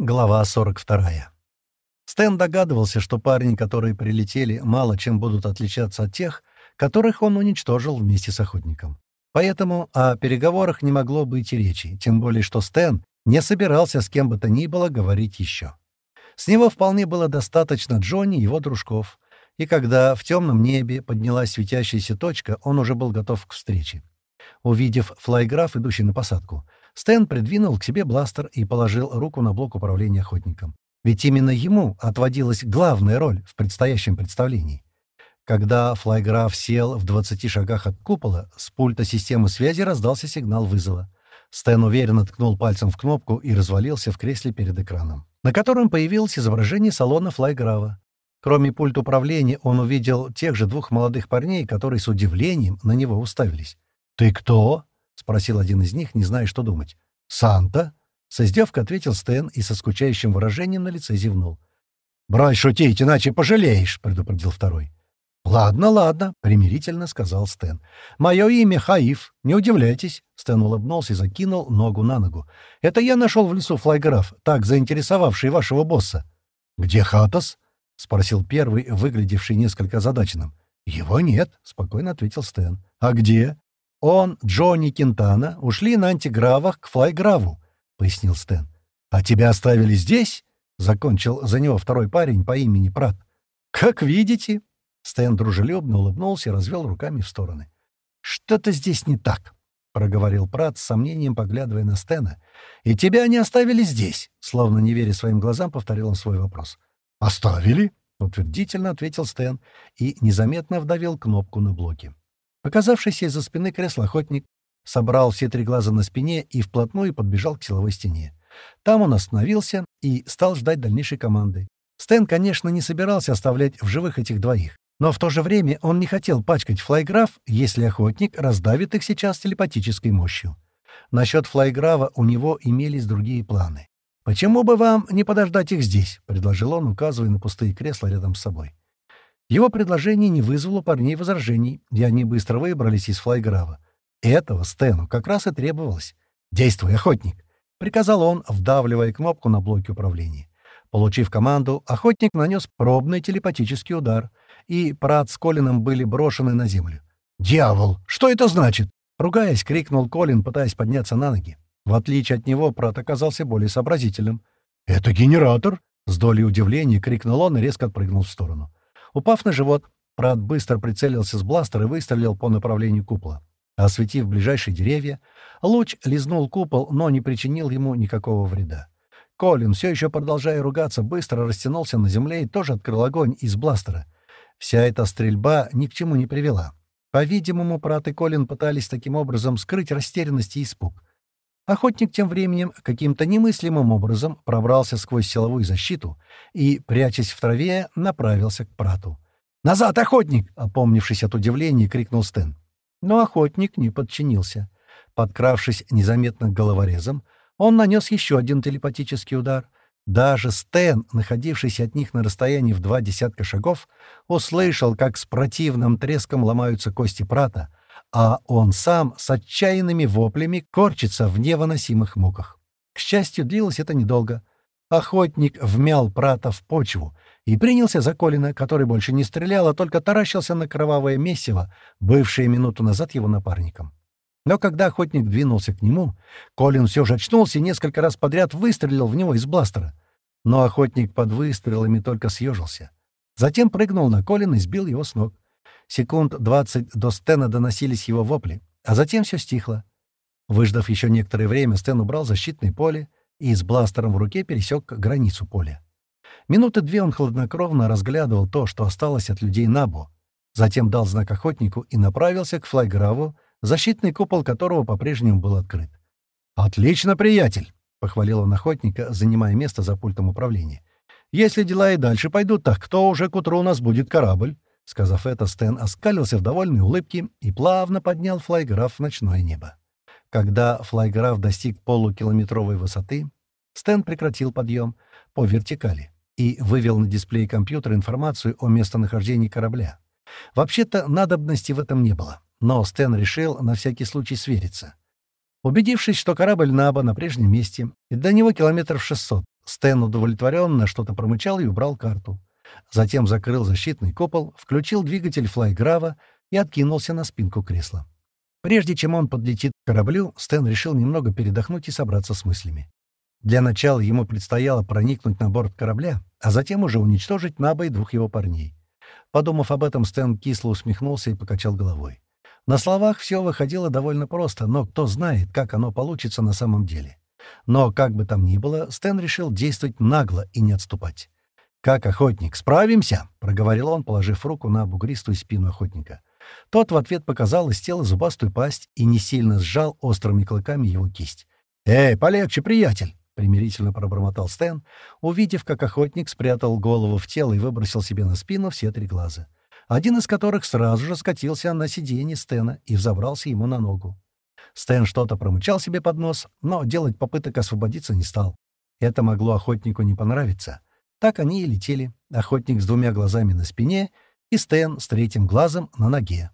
Глава 42. Стэн догадывался, что парни, которые прилетели, мало чем будут отличаться от тех, которых он уничтожил вместе с охотником. Поэтому о переговорах не могло быть и речи, тем более что Стэн не собирался с кем бы то ни было говорить еще. С него вполне было достаточно Джонни и его дружков, и когда в темном небе поднялась светящаяся точка, он уже был готов к встрече. Увидев флайграф, идущий на посадку, Стэн придвинул к себе бластер и положил руку на блок управления охотником. Ведь именно ему отводилась главная роль в предстоящем представлении. Когда флайграф сел в 20 шагах от купола, с пульта системы связи раздался сигнал вызова. Стэн уверенно ткнул пальцем в кнопку и развалился в кресле перед экраном, на котором появилось изображение салона флайграва. Кроме пульта управления, он увидел тех же двух молодых парней, которые с удивлением на него уставились. «Ты кто?» — спросил один из них, не зная, что думать. «Санта?» — с издевкой ответил Стэн и со скучающим выражением на лице зевнул. «Брось шутить, иначе пожалеешь», — предупредил второй. «Ладно, ладно», — примирительно сказал Стэн. «Мое имя Хаиф. Не удивляйтесь». Стэн улыбнулся и закинул ногу на ногу. «Это я нашел в лесу флайграф, так заинтересовавший вашего босса». «Где Хатас?» — спросил первый, выглядевший несколько озадаченным. «Его нет», — спокойно ответил Стэн. «А где?» «Он, Джонни Кентана, ушли на антигравах к флайграву», — пояснил Стэн. «А тебя оставили здесь?» — закончил за него второй парень по имени Прат. «Как видите». Стэн дружелюбно улыбнулся и развел руками в стороны. «Что-то здесь не так», — проговорил Прат с сомнением, поглядывая на Стэна. «И тебя они оставили здесь», — словно не веря своим глазам, повторил он свой вопрос. «Оставили?» — утвердительно ответил Стэн и незаметно вдавил кнопку на блоке. Показавшийся из-за спины кресла охотник собрал все три глаза на спине и вплотную подбежал к силовой стене. Там он остановился и стал ждать дальнейшей команды. Стэн, конечно, не собирался оставлять в живых этих двоих, но в то же время он не хотел пачкать флайграф, если охотник раздавит их сейчас телепатической мощью. Насчет флайграва у него имелись другие планы. «Почему бы вам не подождать их здесь?» — предложил он, указывая на пустые кресла рядом с собой. Его предложение не вызвало парней возражений, и они быстро выбрались из флайграва. Этого Стэну как раз и требовалось. «Действуй, охотник!» — приказал он, вдавливая кнопку на блоке управления. Получив команду, охотник нанес пробный телепатический удар, и Прат с Колином были брошены на землю. «Дьявол! Что это значит?» Ругаясь, крикнул Колин, пытаясь подняться на ноги. В отличие от него, Прат оказался более сообразительным. «Это генератор!» С долей удивления крикнул он и резко отпрыгнул в сторону. Упав на живот, Прат быстро прицелился с бластера и выстрелил по направлению купола. Осветив ближайшие деревья, луч лизнул купол, но не причинил ему никакого вреда. Колин, все еще продолжая ругаться, быстро растянулся на земле и тоже открыл огонь из бластера. Вся эта стрельба ни к чему не привела. По-видимому, Прат и Колин пытались таким образом скрыть растерянность и испуг. Охотник тем временем каким-то немыслимым образом пробрался сквозь силовую защиту и, прячась в траве, направился к прату. «Назад, охотник!» — опомнившись от удивления, крикнул Стэн. Но охотник не подчинился. Подкравшись незаметно к головорезам, он нанес еще один телепатический удар. Даже Стэн, находившийся от них на расстоянии в два десятка шагов, услышал, как с противным треском ломаются кости прата, а он сам с отчаянными воплями корчится в невыносимых муках. К счастью, длилось это недолго. Охотник вмял прата в почву и принялся за Колина, который больше не стрелял, а только таращился на кровавое месиво, бывшее минуту назад его напарником. Но когда охотник двинулся к нему, Колин все же очнулся и несколько раз подряд выстрелил в него из бластера. Но охотник под выстрелами только съежился. Затем прыгнул на Колина и сбил его с ног. Секунд двадцать до Стена доносились его вопли, а затем все стихло. Выждав еще некоторое время, Стэн убрал защитное поле и с бластером в руке пересек границу поля. Минуты две он хладнокровно разглядывал то, что осталось от людей Набу. Затем дал знак охотнику и направился к флайграву, защитный купол которого по-прежнему был открыт. «Отлично, приятель!» — похвалил он охотника, занимая место за пультом управления. «Если дела и дальше пойдут так, кто уже к утру у нас будет корабль?» Сказав это, Стэн оскалился в довольной улыбке и плавно поднял флайграф в ночное небо. Когда флайграф достиг полукилометровой высоты, Стэн прекратил подъем по вертикали и вывел на дисплей компьютера информацию о местонахождении корабля. Вообще-то надобности в этом не было, но Стэн решил на всякий случай свериться. Убедившись, что корабль Наба на прежнем месте, и до него километров 600, Стэн удовлетворенно что-то промычал и убрал карту. Затем закрыл защитный купол, включил двигатель флайграва и откинулся на спинку кресла. Прежде чем он подлетит к кораблю, Стэн решил немного передохнуть и собраться с мыслями. Для начала ему предстояло проникнуть на борт корабля, а затем уже уничтожить Наба и двух его парней. Подумав об этом, Стэн кисло усмехнулся и покачал головой. На словах все выходило довольно просто, но кто знает, как оно получится на самом деле. Но, как бы там ни было, Стэн решил действовать нагло и не отступать. «Как охотник, справимся?» — проговорил он, положив руку на бугристую спину охотника. Тот в ответ показал из тела зубастую пасть и не сильно сжал острыми клыками его кисть. «Эй, полегче, приятель!» — примирительно пробормотал Стэн, увидев, как охотник спрятал голову в тело и выбросил себе на спину все три глаза, один из которых сразу же скатился на сиденье Стэна и взобрался ему на ногу. Стэн что-то промычал себе под нос, но делать попыток освободиться не стал. Это могло охотнику не понравиться. Так они и летели. Охотник с двумя глазами на спине и Стэн с третьим глазом на ноге.